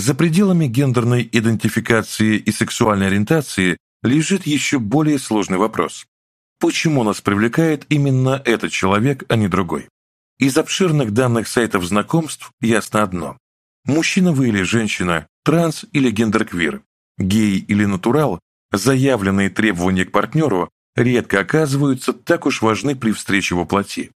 За пределами гендерной идентификации и сексуальной ориентации лежит еще более сложный вопрос. Почему нас привлекает именно этот человек, а не другой? Из обширных данных сайтов знакомств ясно одно. Мужчина вы или женщина, транс или гендерквир, гей или натурал, заявленные требования к партнеру редко оказываются так уж важны при встрече во плоти.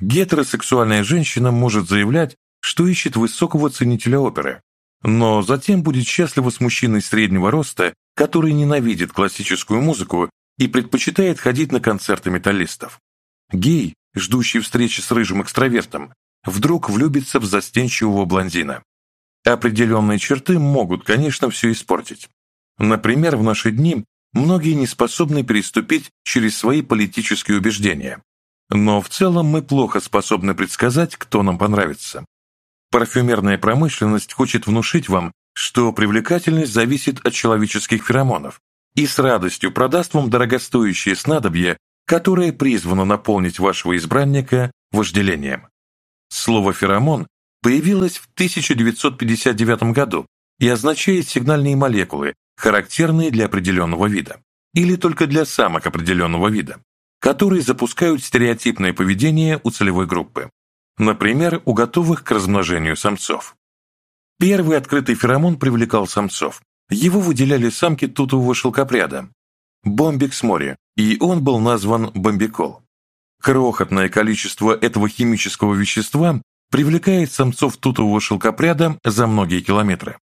Гетеросексуальная женщина может заявлять, что ищет высокого ценителя оперы, но затем будет счастлива с мужчиной среднего роста, который ненавидит классическую музыку и предпочитает ходить на концерты металлистов. Гей, ждущий встречи с рыжим экстравертом, вдруг влюбится в застенчивого блондина. Определенные черты могут, конечно, все испортить. Например, в наши дни многие не способны переступить через свои политические убеждения. Но в целом мы плохо способны предсказать, кто нам понравится. Парфюмерная промышленность хочет внушить вам, что привлекательность зависит от человеческих феромонов и с радостью продаст вам дорогостоящее снадобье, которое призвано наполнить вашего избранника вожделением. Слово «феромон» появилось в 1959 году и означает сигнальные молекулы, характерные для определенного вида, или только для самок определенного вида, которые запускают стереотипное поведение у целевой группы. Например, у готовых к размножению самцов. Первый открытый феромон привлекал самцов. Его выделяли самки тутового шелкопряда, бомбик с моря, и он был назван бомбикол. Крохотное количество этого химического вещества привлекает самцов тутового шелкопряда за многие километры.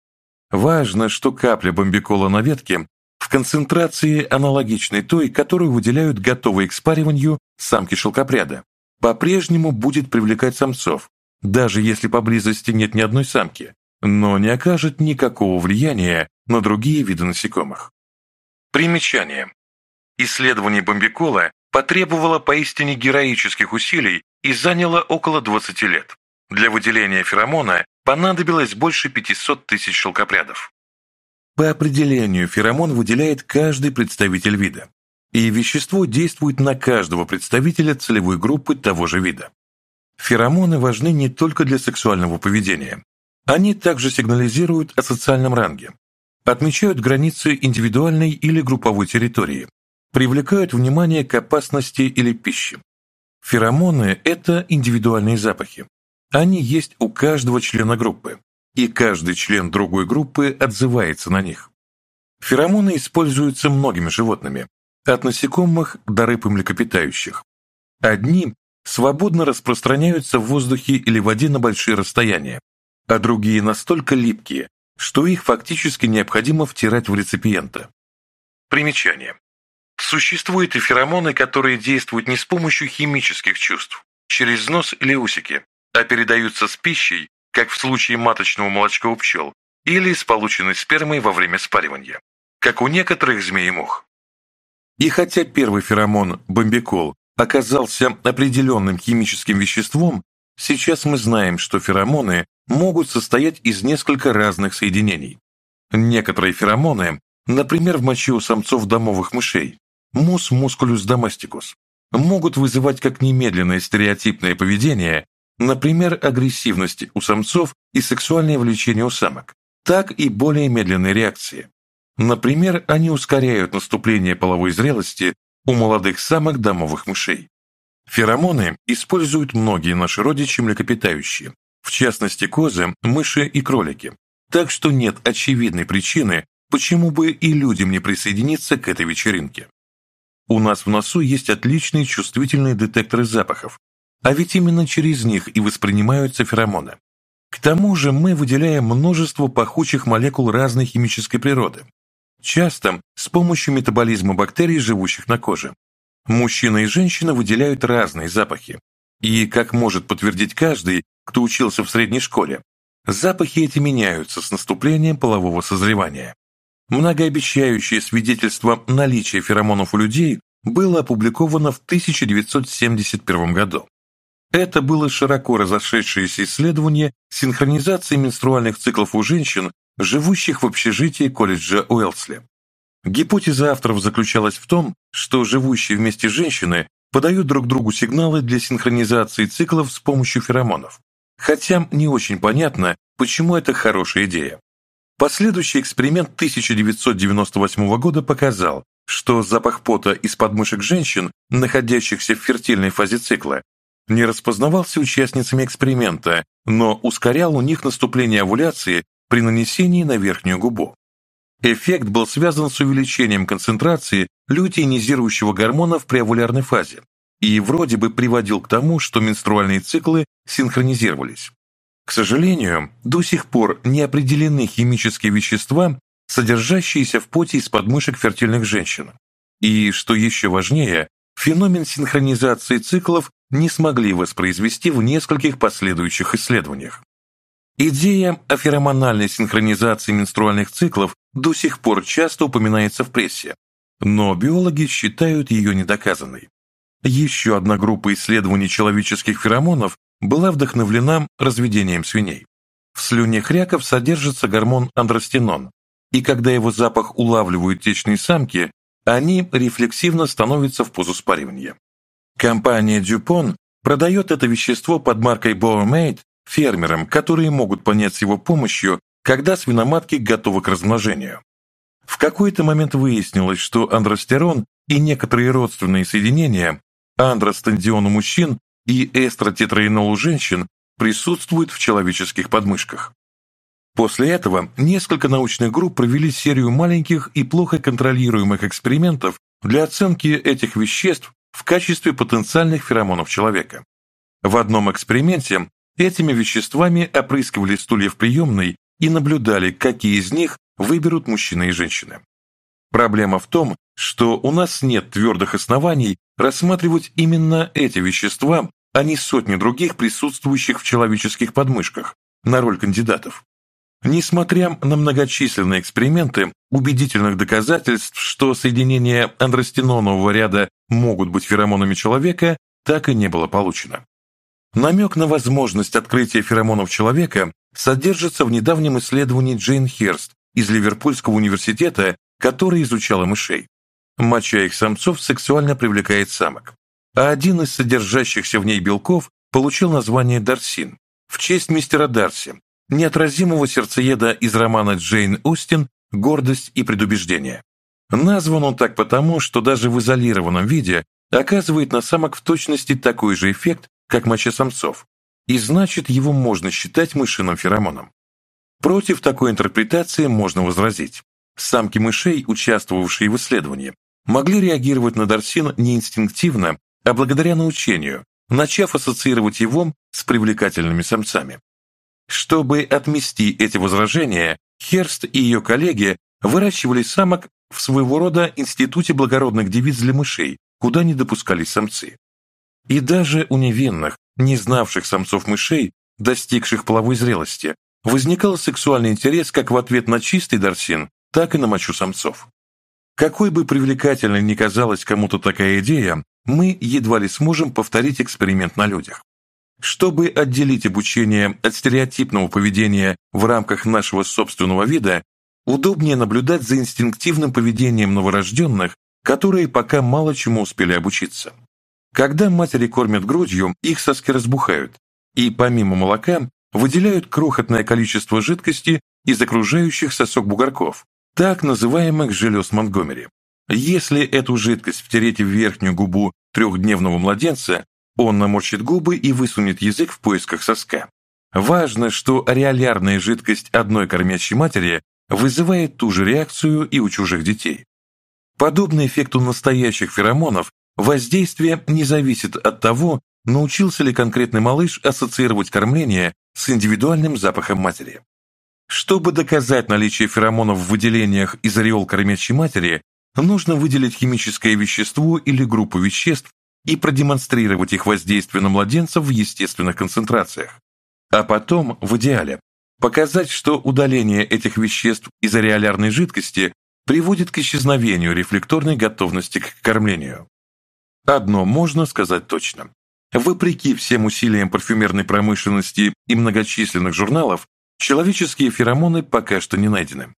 Важно, что капля бомбикола на ветке в концентрации аналогичной той, которую выделяют готовые к спариванию самки шелкопряда, по-прежнему будет привлекать самцов, даже если поблизости нет ни одной самки, но не окажет никакого влияния на другие виды насекомых. Примечание. Исследование бомбикола потребовало поистине героических усилий и заняло около 20 лет. Для выделения феромона понадобилось больше 500 тысяч шелкопрядов. По определению феромон выделяет каждый представитель вида и вещество действует на каждого представителя целевой группы того же вида. Феромоны важны не только для сексуального поведения. Они также сигнализируют о социальном ранге, отмечают границы индивидуальной или групповой территории, привлекают внимание к опасности или пище. Феромоны – это индивидуальные запахи. Они есть у каждого члена группы, и каждый член другой группы отзывается на них. Феромоны используются многими животными, от насекомых до рыб и млекопитающих. Одни свободно распространяются в воздухе или воде на большие расстояния, а другие настолько липкие, что их фактически необходимо втирать в реципиента. Примечание. Существуют и феромоны, которые действуют не с помощью химических чувств, через нос или усики, а передаются с пищей, как в случае маточного молочка у пчел, или с полученной спермой во время спаривания, как у некоторых змей и мух. И хотя первый феромон, бомбикол, оказался определенным химическим веществом, сейчас мы знаем, что феромоны могут состоять из нескольких разных соединений. Некоторые феромоны, например, в моче у самцов домовых мышей, мус мускулюс доместикус, могут вызывать как немедленное стереотипное поведение, например, агрессивность у самцов и сексуальное влечение у самок, так и более медленные реакции. Например, они ускоряют наступление половой зрелости у молодых самок домовых мышей. Феромоны используют многие наши родичи млекопитающие, в частности козы, мыши и кролики, так что нет очевидной причины, почему бы и людям не присоединиться к этой вечеринке. У нас в носу есть отличные чувствительные детекторы запахов, а ведь именно через них и воспринимаются феромоны. К тому же мы выделяем множество пахучих молекул разной химической природы, часто с помощью метаболизма бактерий, живущих на коже. Мужчина и женщина выделяют разные запахи. И, как может подтвердить каждый, кто учился в средней школе, запахи эти меняются с наступлением полового созревания. Многообещающее свидетельство наличия феромонов у людей было опубликовано в 1971 году. Это было широко разошедшееся исследование синхронизации менструальных циклов у женщин живущих в общежитии колледжа Уэлсли. Гипотеза авторов заключалась в том, что живущие вместе женщины подают друг другу сигналы для синхронизации циклов с помощью феромонов. Хотя не очень понятно, почему это хорошая идея. Последующий эксперимент 1998 года показал, что запах пота из подмышек женщин, находящихся в фертильной фазе цикла, не распознавался участницами эксперимента, но ускорял у них наступление овуляции при нанесении на верхнюю губу. Эффект был связан с увеличением концентрации лютеинизирующего гормона в преовулярной фазе и вроде бы приводил к тому, что менструальные циклы синхронизировались. К сожалению, до сих пор не определены химические вещества, содержащиеся в поте из подмышек фертильных женщин. И, что еще важнее, феномен синхронизации циклов не смогли воспроизвести в нескольких последующих исследованиях. Идея о феромональной синхронизации менструальных циклов до сих пор часто упоминается в прессе, но биологи считают ее недоказанной. Еще одна группа исследований человеческих феромонов была вдохновлена разведением свиней. В слюне хряков содержится гормон андростенон, и когда его запах улавливают течные самки, они рефлексивно становятся в позу спаривания. Компания Dupont продает это вещество под маркой Bowermate фермерам, которые могут понять с его помощью, когда свиноматки готовы к размножению. В какой-то момент выяснилось, что андростерон и некоторые родственные соединения андростендион у мужчин и эстротетраенол у женщин присутствуют в человеческих подмышках. После этого несколько научных групп провели серию маленьких и плохо контролируемых экспериментов для оценки этих веществ в качестве потенциальных феромонов человека. В одном эксперименте Этими веществами опрыскивали стулья в приемной и наблюдали, какие из них выберут мужчины и женщины. Проблема в том, что у нас нет твердых оснований рассматривать именно эти вещества, а не сотни других присутствующих в человеческих подмышках, на роль кандидатов. Несмотря на многочисленные эксперименты, убедительных доказательств, что соединения андростенонового ряда могут быть феромонами человека, так и не было получено. Намек на возможность открытия феромонов человека содержится в недавнем исследовании Джейн Херст из Ливерпульского университета, который изучала мышей. Моча их самцов сексуально привлекает самок, а один из содержащихся в ней белков получил название Дарсин в честь мистера Дарси, неотразимого сердцееда из романа Джейн Остин «Гордость и предубеждение». Назван он так потому, что даже в изолированном виде оказывает на самок в точности такой же эффект, как моча самцов, и значит, его можно считать мышиным феромоном. Против такой интерпретации можно возразить. Самки мышей, участвовавшие в исследовании, могли реагировать на дорсин не инстинктивно, а благодаря научению, начав ассоциировать его с привлекательными самцами. Чтобы отмести эти возражения, Херст и ее коллеги выращивали самок в своего рода институте благородных девиц для мышей, куда не допускались самцы. И даже у невинных, не знавших самцов-мышей, достигших половой зрелости, возникал сексуальный интерес как в ответ на чистый дарсин, так и на мочу самцов. Какой бы привлекательной ни казалась кому-то такая идея, мы едва ли сможем повторить эксперимент на людях. Чтобы отделить обучение от стереотипного поведения в рамках нашего собственного вида, удобнее наблюдать за инстинктивным поведением новорожденных, которые пока мало чему успели обучиться. Когда матери кормят грудью, их соски разбухают, и помимо молока выделяют крохотное количество жидкости из окружающих сосок бугорков, так называемых желез Монтгомери. Если эту жидкость втереть в верхнюю губу трехдневного младенца, он наморщит губы и высунет язык в поисках соска. Важно, что ареолярная жидкость одной кормящей матери вызывает ту же реакцию и у чужих детей. Подобный эффект у настоящих феромонов Воздействие не зависит от того, научился ли конкретный малыш ассоциировать кормление с индивидуальным запахом матери. Чтобы доказать наличие феромонов в выделениях из ореол кормящей матери, нужно выделить химическое вещество или группу веществ и продемонстрировать их воздействие на младенцев в естественных концентрациях. А потом, в идеале, показать, что удаление этих веществ из ареолярной жидкости приводит к исчезновению рефлекторной готовности к кормлению. Одно можно сказать точно. Вопреки всем усилиям парфюмерной промышленности и многочисленных журналов, человеческие феромоны пока что не найдены.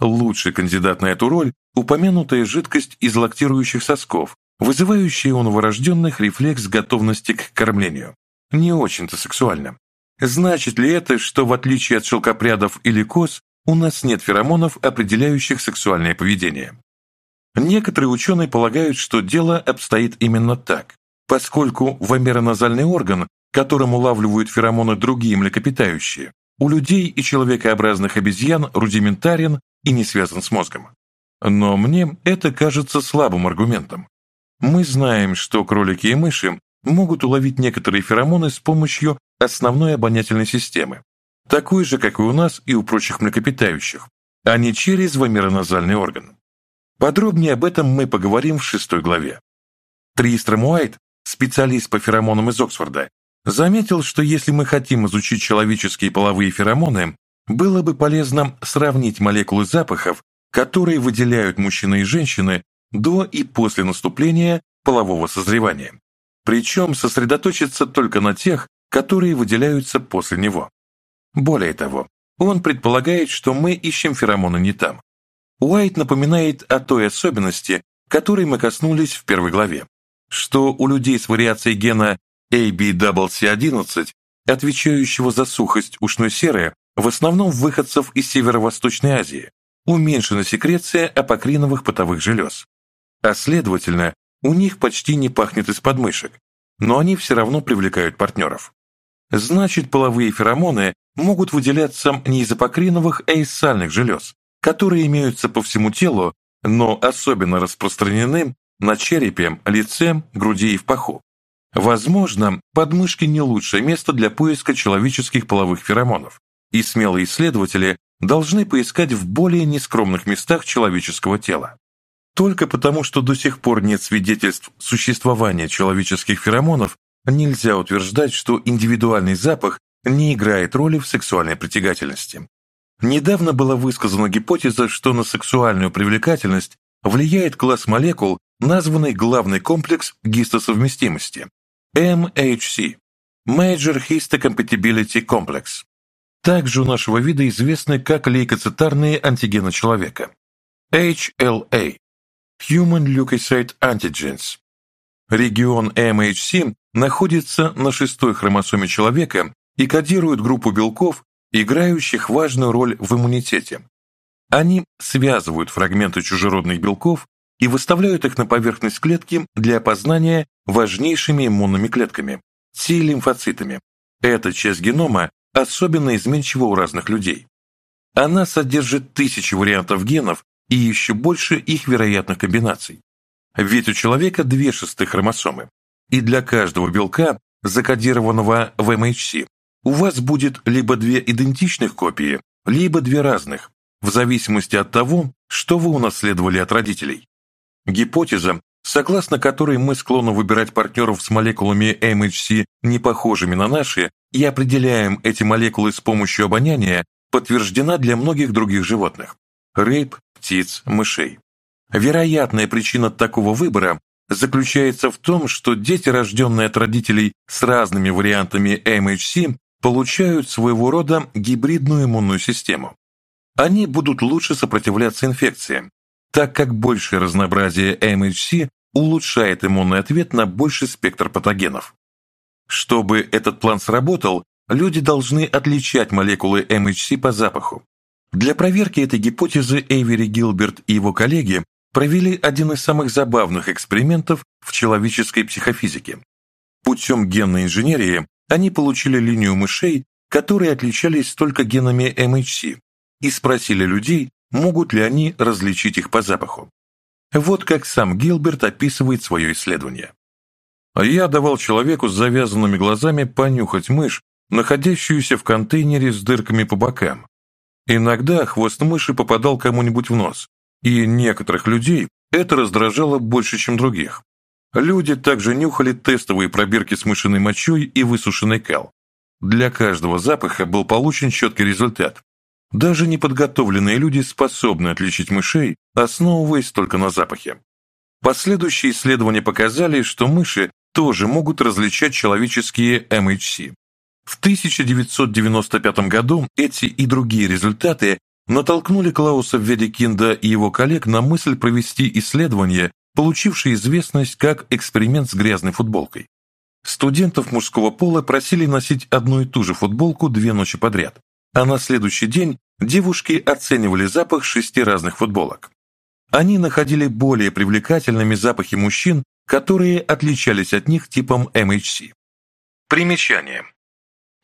Лучший кандидат на эту роль – упомянутая жидкость из лактирующих сосков, вызывающая у новорожденных рефлекс готовности к кормлению. Не очень-то сексуально. Значит ли это, что в отличие от шелкопрядов или коз, у нас нет феромонов, определяющих сексуальное поведение? Некоторые ученые полагают, что дело обстоит именно так, поскольку вомероназальный орган, которым улавливают феромоны другие млекопитающие, у людей и человекообразных обезьян рудиментарен и не связан с мозгом. Но мне это кажется слабым аргументом. Мы знаем, что кролики и мыши могут уловить некоторые феромоны с помощью основной обонятельной системы, такой же, как и у нас и у прочих млекопитающих, а не через вомероназальный орган. Подробнее об этом мы поговорим в шестой главе. Тристром Уайт, специалист по феромонам из Оксфорда, заметил, что если мы хотим изучить человеческие половые феромоны, было бы полезно сравнить молекулы запахов, которые выделяют мужчины и женщины до и после наступления полового созревания. Причем сосредоточиться только на тех, которые выделяются после него. Более того, он предполагает, что мы ищем феромоны не там, Уайт напоминает о той особенности, которой мы коснулись в первой главе, что у людей с вариацией гена ABCC11, отвечающего за сухость ушной серы, в основном выходцев из Северо-Восточной Азии, уменьшена секреция апокриновых потовых желез. А следовательно, у них почти не пахнет из подмышек, но они все равно привлекают партнеров. Значит, половые феромоны могут выделяться не из апокриновых, а из сальных желез, которые имеются по всему телу, но особенно распространены на черепе, лице, груди и в паху. Возможно, подмышки не лучшее место для поиска человеческих половых феромонов, и смелые исследователи должны поискать в более нескромных местах человеческого тела. Только потому, что до сих пор нет свидетельств существования человеческих феромонов, нельзя утверждать, что индивидуальный запах не играет роли в сексуальной притягательности. Недавно была высказана гипотеза, что на сексуальную привлекательность влияет класс молекул, названный главный комплекс гистосовместимости – MHC – Major Histocompatibility Complex. Также у нашего вида известны как лейкоцитарные антигены человека – HLA – Human Leukocyte Antigens. Регион MHC находится на шестой хромосоме человека и кодирует группу белков, играющих важную роль в иммунитете. Они связывают фрагменты чужеродных белков и выставляют их на поверхность клетки для опознания важнейшими иммунными клетками – T-лимфоцитами. Эта часть генома особенно изменчива у разных людей. Она содержит тысячи вариантов генов и еще больше их вероятных комбинаций. Ведь у человека две шестых хромосомы, и для каждого белка, закодированного в MHC, у вас будет либо две идентичных копии, либо две разных, в зависимости от того, что вы унаследовали от родителей. Гипотеза, согласно которой мы склонны выбирать партнеров с молекулами MHC, не похожими на наши, и определяем эти молекулы с помощью обоняния, подтверждена для многих других животных – рыб, птиц, мышей. Вероятная причина такого выбора заключается в том, что дети, рожденные от родителей с разными вариантами MHC, получают своего рода гибридную иммунную систему. Они будут лучше сопротивляться инфекциям, так как большее разнообразие MHC улучшает иммунный ответ на больший спектр патогенов. Чтобы этот план сработал, люди должны отличать молекулы MHC по запаху. Для проверки этой гипотезы Эйвери Гилберт и его коллеги провели один из самых забавных экспериментов в человеческой психофизике. Путем генной инженерии они получили линию мышей, которые отличались только генами MHC, и спросили людей, могут ли они различить их по запаху. Вот как сам Гилберт описывает свое исследование. «Я давал человеку с завязанными глазами понюхать мышь, находящуюся в контейнере с дырками по бокам. Иногда хвост мыши попадал кому-нибудь в нос, и некоторых людей это раздражало больше, чем других. Люди также нюхали тестовые пробирки с мышиной мочой и высушенный кал. Для каждого запаха был получен четкий результат. Даже неподготовленные люди способны отличить мышей, основываясь только на запахе. Последующие исследования показали, что мыши тоже могут различать человеческие MHC. В 1995 году эти и другие результаты натолкнули Клауса Ведикинда и его коллег на мысль провести исследование получивший известность как эксперимент с грязной футболкой. Студентов мужского пола просили носить одну и ту же футболку две ночи подряд, а на следующий день девушки оценивали запах шести разных футболок. Они находили более привлекательными запахи мужчин, которые отличались от них типом MHC. Примечание.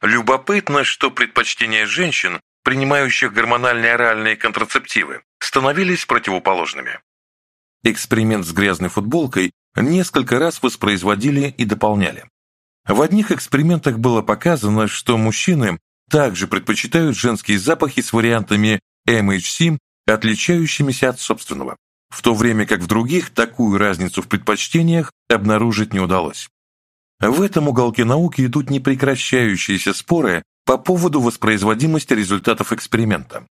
Любопытно, что предпочтения женщин, принимающих гормональные оральные контрацептивы, становились противоположными. Эксперимент с грязной футболкой несколько раз воспроизводили и дополняли. В одних экспериментах было показано, что мужчины также предпочитают женские запахи с вариантами MHC, отличающимися от собственного, в то время как в других такую разницу в предпочтениях обнаружить не удалось. В этом уголке науки идут непрекращающиеся споры по поводу воспроизводимости результатов эксперимента,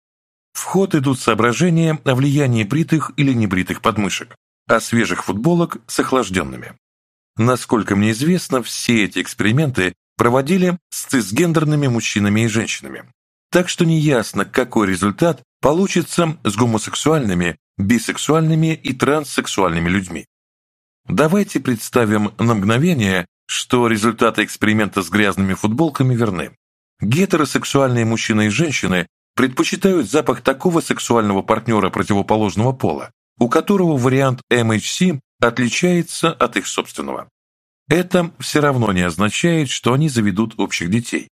в ход идут соображения о влиянии бритых или небритых подмышек, а свежих футболок с охлажденными. Насколько мне известно, все эти эксперименты проводили с цисгендерными мужчинами и женщинами. Так что неясно, какой результат получится с гомосексуальными, бисексуальными и транссексуальными людьми. Давайте представим на мгновение, что результаты эксперимента с грязными футболками верны. Гетеросексуальные мужчины и женщины предпочитают запах такого сексуального партнера противоположного пола, у которого вариант MHC отличается от их собственного. Это все равно не означает, что они заведут общих детей.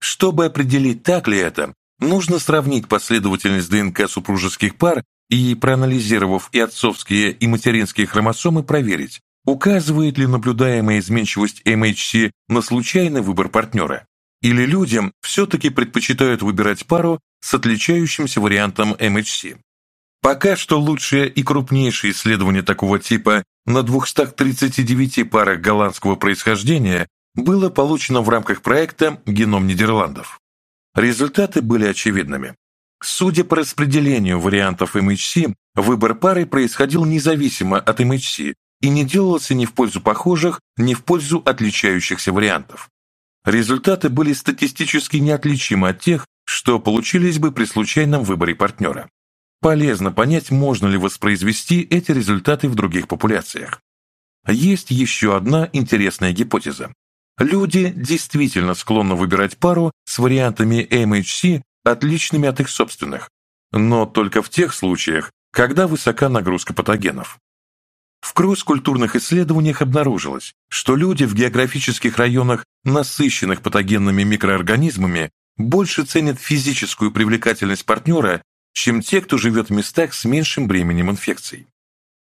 Чтобы определить, так ли это, нужно сравнить последовательность ДНК супружеских пар и, проанализировав и отцовские, и материнские хромосомы, проверить, указывает ли наблюдаемая изменчивость MHC на случайный выбор партнера. Или людям все-таки предпочитают выбирать пару, с отличающимся вариантом MHC. Пока что лучшее и крупнейшее исследование такого типа на 239 парах голландского происхождения было получено в рамках проекта «Геном Нидерландов». Результаты были очевидными. Судя по распределению вариантов MHC, выбор пары происходил независимо от MHC и не делался ни в пользу похожих, ни в пользу отличающихся вариантов. Результаты были статистически неотличимы от тех, что получились бы при случайном выборе партнера. Полезно понять, можно ли воспроизвести эти результаты в других популяциях. Есть еще одна интересная гипотеза. Люди действительно склонны выбирать пару с вариантами MHC, отличными от их собственных, но только в тех случаях, когда высока нагрузка патогенов. В кросс-культурных исследованиях обнаружилось, что люди в географических районах, насыщенных патогенными микроорганизмами, больше ценят физическую привлекательность партнера, чем те, кто живет в местах с меньшим бременем инфекций.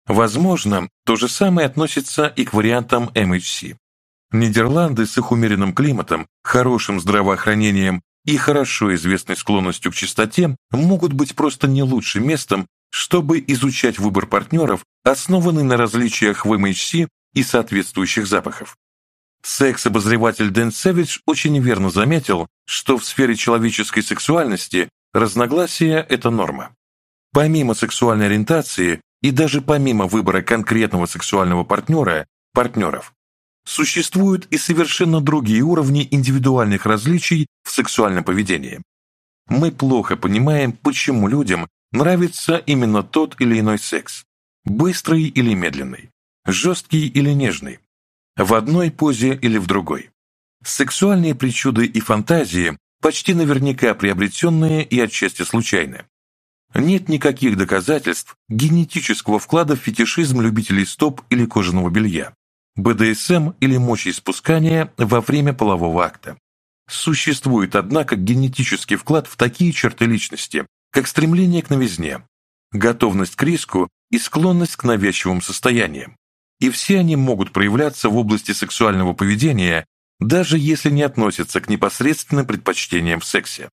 Возможно, то же самое относится и к вариантам MHC. Нидерланды с их умеренным климатом, хорошим здравоохранением и хорошо известной склонностью к чистоте могут быть просто не лучшим местом, чтобы изучать выбор партнеров, основанный на различиях в MHC и соответствующих запахов. Секс обозреватель Дэн Севич очень верно заметил, что в сфере человеческой сексуальности разногласия – это норма. Помимо сексуальной ориентации и даже помимо выбора конкретного сексуального партнера, партнеров, существуют и совершенно другие уровни индивидуальных различий в сексуальном поведении. Мы плохо понимаем, почему людям нравится именно тот или иной секс – быстрый или медленный, жесткий или нежный, в одной позе или в другой. Сексуальные причуды и фантазии почти наверняка приобретенные и отчасти случайные. Нет никаких доказательств генетического вклада в фетишизм любителей стоп или кожаного белья, БДСМ или мочеиспускания во время полового акта. Существует, однако, генетический вклад в такие черты личности, как стремление к новизне, готовность к риску и склонность к навязчивым состояниям. и все они могут проявляться в области сексуального поведения, даже если не относятся к непосредственным предпочтениям в сексе.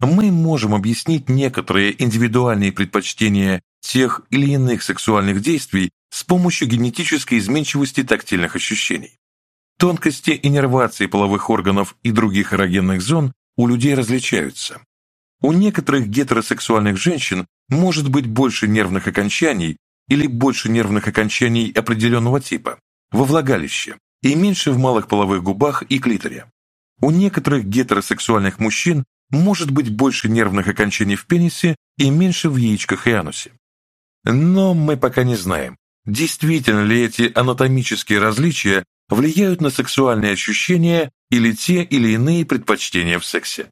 Мы можем объяснить некоторые индивидуальные предпочтения тех или иных сексуальных действий с помощью генетической изменчивости тактильных ощущений. Тонкости иннервации половых органов и других эрогенных зон у людей различаются. У некоторых гетеросексуальных женщин может быть больше нервных окончаний, или больше нервных окончаний определенного типа, во влагалище и меньше в малых половых губах и клиторе. У некоторых гетеросексуальных мужчин может быть больше нервных окончаний в пенисе и меньше в яичках и анусе. Но мы пока не знаем, действительно ли эти анатомические различия влияют на сексуальные ощущения или те или иные предпочтения в сексе.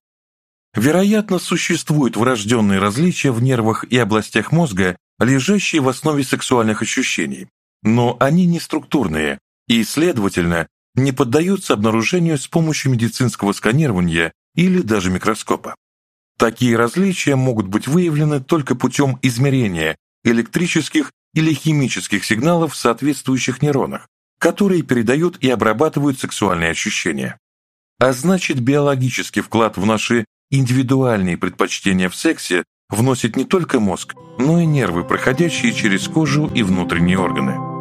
Вероятно, существуют врожденные различия в нервах и областях мозга, лежащие в основе сексуальных ощущений, но они не структурные и, следовательно, не поддаются обнаружению с помощью медицинского сканирования или даже микроскопа. Такие различия могут быть выявлены только путем измерения электрических или химических сигналов в соответствующих нейронах, которые передают и обрабатывают сексуальные ощущения. А значит, биологический вклад в наши индивидуальные предпочтения в сексе вносит не только мозг, но и нервы, проходящие через кожу и внутренние органы.